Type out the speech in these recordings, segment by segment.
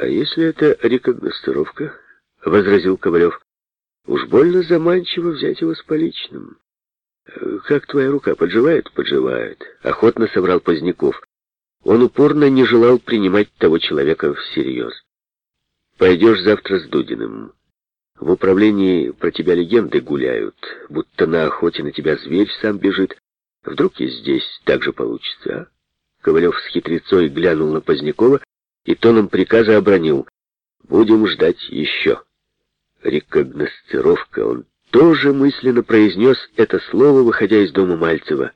«А если это рекогностировка?» — возразил Ковалев. «Уж больно заманчиво взять его с поличным». «Как твоя рука? Подживает?» «Подживает», — охотно соврал Поздняков. Он упорно не желал принимать того человека всерьез. «Пойдешь завтра с Дудиным. В управлении про тебя легенды гуляют, будто на охоте на тебя зверь сам бежит. Вдруг и здесь так же получится, а?» Ковалев с хитрецой глянул на Позднякова и тоном приказа обронил. «Будем ждать еще». Рекогносцировка. Он тоже мысленно произнес это слово, выходя из дома Мальцева.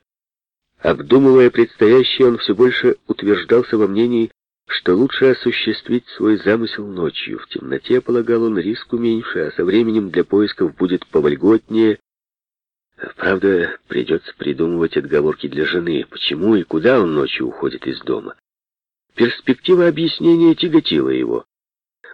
Обдумывая предстоящее, он все больше утверждался во мнении, что лучше осуществить свой замысел ночью. В темноте, полагал он, риску меньше, а со временем для поисков будет повольготнее. Правда, придется придумывать отговорки для жены, почему и куда он ночью уходит из дома. Перспектива объяснения тяготила его.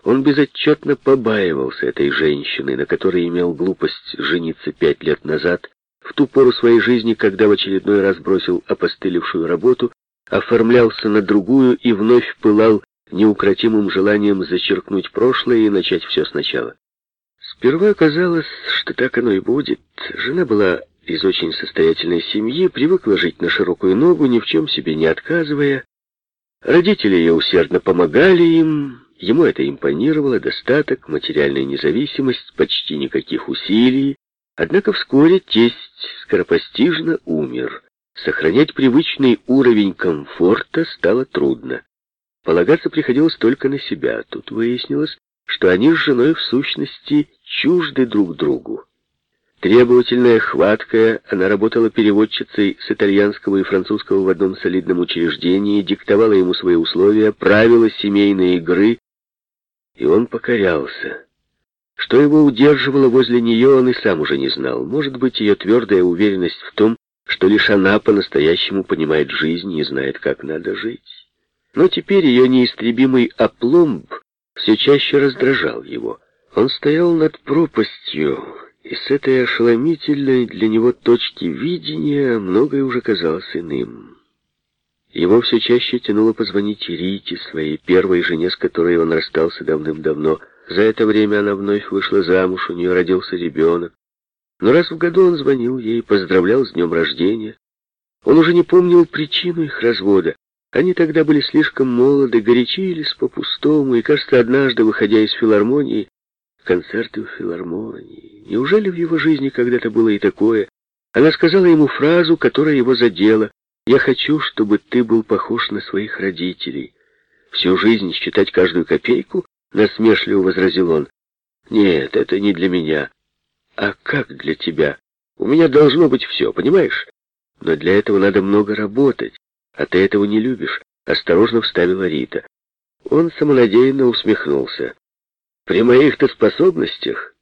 Он безотчетно побаивался этой женщины, на которой имел глупость жениться пять лет назад, в ту пору своей жизни, когда в очередной раз бросил опостылевшую работу, оформлялся на другую и вновь пылал неукротимым желанием зачеркнуть прошлое и начать все сначала. Сперва казалось, что так оно и будет. Жена была из очень состоятельной семьи, привыкла жить на широкую ногу, ни в чем себе не отказывая. Родители ее усердно помогали им, ему это импонировало, достаток, материальная независимость, почти никаких усилий. Однако вскоре тесть скоропостижно умер. Сохранять привычный уровень комфорта стало трудно. Полагаться приходилось только на себя. Тут выяснилось, что они с женой в сущности чужды друг другу. Требовательная, хваткая, она работала переводчицей с итальянского и французского в одном солидном учреждении, диктовала ему свои условия, правила семейной игры, и он покорялся. Что его удерживало возле нее, он и сам уже не знал. Может быть, ее твердая уверенность в том, что лишь она по-настоящему понимает жизнь и знает, как надо жить. Но теперь ее неистребимый опломб все чаще раздражал его. Он стоял над пропастью, и с этой ошеломительной для него точки видения многое уже казалось иным. Его все чаще тянуло позвонить Рите, своей первой жене, с которой он расстался давным-давно, за это время она вновь вышла замуж, у нее родился ребенок. Но раз в году он звонил ей, поздравлял с днем рождения. Он уже не помнил причину их развода. Они тогда были слишком молоды, горячились по-пустому, и, кажется, однажды, выходя из филармонии, концерты в филармонии. Неужели в его жизни когда-то было и такое? Она сказала ему фразу, которая его задела. «Я хочу, чтобы ты был похож на своих родителей. Всю жизнь считать каждую копейку — насмешливо возразил он. «Нет, это не для меня». «А как для тебя? У меня должно быть все, понимаешь? Но для этого надо много работать, а ты этого не любишь», — осторожно вставила Рита. Он самонадеянно усмехнулся. «При моих-то способностях...»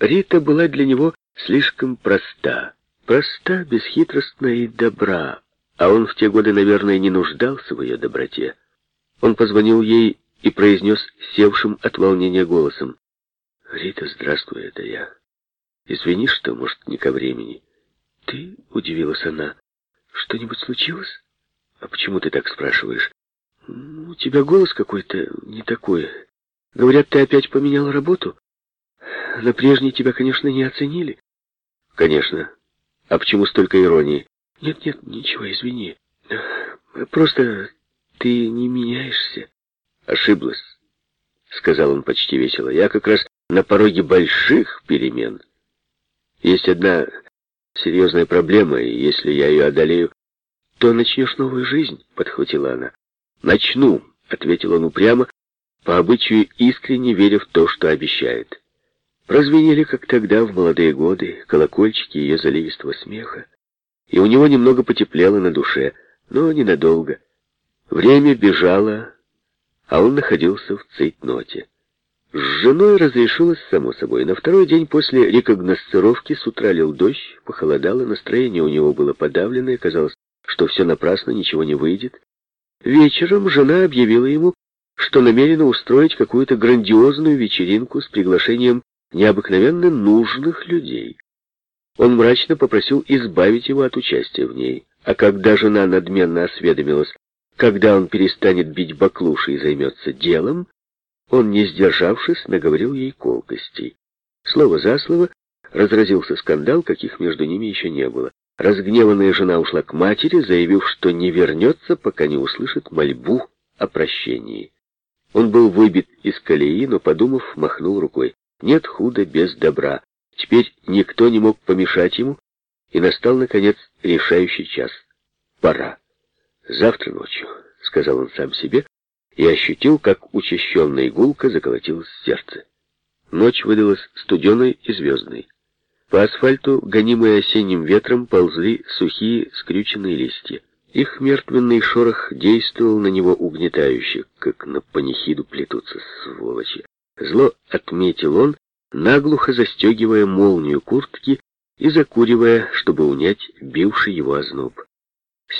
Рита была для него слишком проста. Проста, бесхитростна и добра. А он в те годы, наверное, не нуждался в ее доброте. Он позвонил ей и произнес севшим от волнения голосом. «Рита, здравствуй, это я. Извини, что, может, не ко времени». «Ты?» — удивилась она. «Что-нибудь случилось? А почему ты так спрашиваешь?» «У тебя голос какой-то не такой. Говорят, ты опять поменял работу? На прежней тебя, конечно, не оценили». «Конечно. А почему столько иронии?» «Нет-нет, ничего, извини. Просто ты не меняешься». Ошиблась, сказал он почти весело. Я как раз на пороге больших перемен. Есть одна серьезная проблема, и если я ее одолею, то начнешь новую жизнь, подхватила она. Начну, ответил он упрямо, по обычаю искренне веря в то, что обещает. Прозвенели, как тогда, в молодые годы, колокольчики ее заливистого смеха, и у него немного потеплело на душе, но ненадолго. Время бежало, а он находился в цейтноте. С женой разрешилось само собой. На второй день после рекогносцировки с утра лил дождь, похолодало, настроение у него было подавленное, казалось, что все напрасно, ничего не выйдет. Вечером жена объявила ему, что намерена устроить какую-то грандиозную вечеринку с приглашением необыкновенно нужных людей. Он мрачно попросил избавить его от участия в ней, а когда жена надменно осведомилась, когда он перестанет бить баклуши и займется делом, он, не сдержавшись, наговорил ей колкостей. Слово за слово разразился скандал, каких между ними еще не было. Разгневанная жена ушла к матери, заявив, что не вернется, пока не услышит мольбу о прощении. Он был выбит из колеи, но, подумав, махнул рукой. Нет худа без добра. Теперь никто не мог помешать ему, и настал, наконец, решающий час. Пора. Завтра ночью, — сказал он сам себе, и ощутил, как учащенная игулка заколотилось сердце. Ночь выдалась студеной и звездной. По асфальту, гонимые осенним ветром, ползли сухие скрюченные листья. Их мертвенный шорох действовал на него угнетающе, как на панихиду плетутся сволочи. Зло отметил он, наглухо застегивая молнию куртки и закуривая, чтобы унять бивший его озноб.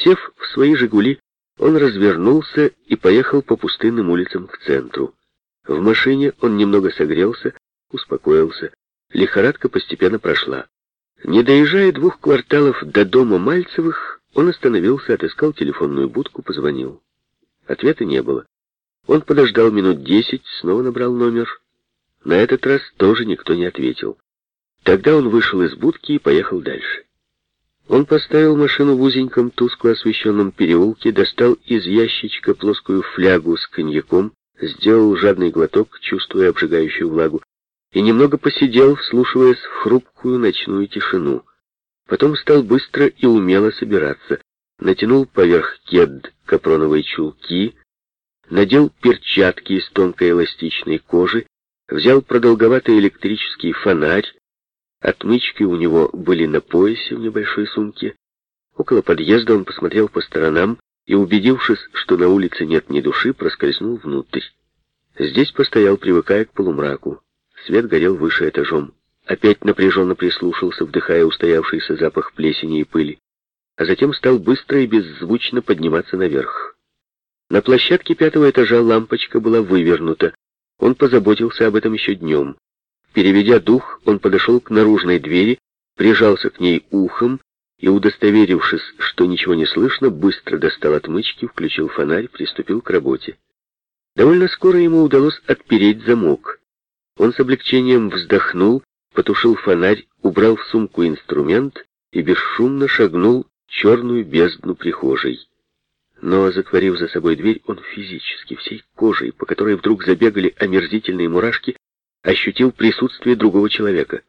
Сев в свои «Жигули», он развернулся и поехал по пустынным улицам к центру. В машине он немного согрелся, успокоился. Лихорадка постепенно прошла. Не доезжая двух кварталов до дома Мальцевых, он остановился, отыскал телефонную будку, позвонил. Ответа не было. Он подождал минут десять, снова набрал номер. На этот раз тоже никто не ответил. Тогда он вышел из будки и поехал дальше. Он поставил машину в узеньком, тускло освещенном переулке, достал из ящичка плоскую флягу с коньяком, сделал жадный глоток, чувствуя обжигающую влагу, и немного посидел, вслушиваясь в хрупкую ночную тишину. Потом стал быстро и умело собираться. Натянул поверх кед капроновые чулки, надел перчатки из тонкой эластичной кожи, взял продолговатый электрический фонарь, отмычки у него были на поясе в небольшой сумке. Около подъезда он посмотрел по сторонам и, убедившись, что на улице нет ни души, проскользнул внутрь. Здесь постоял, привыкая к полумраку. Свет горел выше этажом. Опять напряженно прислушался, вдыхая устоявшийся запах плесени и пыли, а затем стал быстро и беззвучно подниматься наверх. На площадке пятого этажа лампочка была вывернута. Он позаботился об этом еще днем. Переведя дух, он подошел к наружной двери, прижался к ней ухом и, удостоверившись, что ничего не слышно, быстро достал отмычки, включил фонарь, приступил к работе. Довольно скоро ему удалось отпереть замок. Он с облегчением вздохнул, потушил фонарь, убрал в сумку инструмент и бесшумно шагнул черную бездну прихожей. Но, затворив за собой дверь, он физически, всей кожей, по которой вдруг забегали омерзительные мурашки, ощутил присутствие другого человека.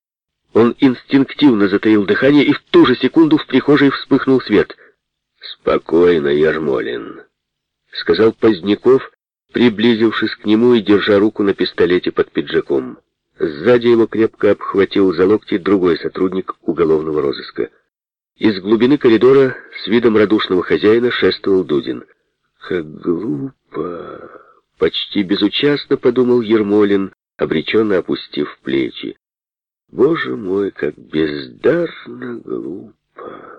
Он инстинктивно затаил дыхание, и в ту же секунду в прихожей вспыхнул свет. «Спокойно, Ермолин», — сказал Поздняков, приблизившись к нему и держа руку на пистолете под пиджаком. Сзади его крепко обхватил за локти другой сотрудник уголовного розыска. Из глубины коридора с видом радушного хозяина шествовал Дудин. «Как глупо!» — почти безучастно подумал Ермолин, обреченно опустив плечи. «Боже мой, как бездарно глупо!»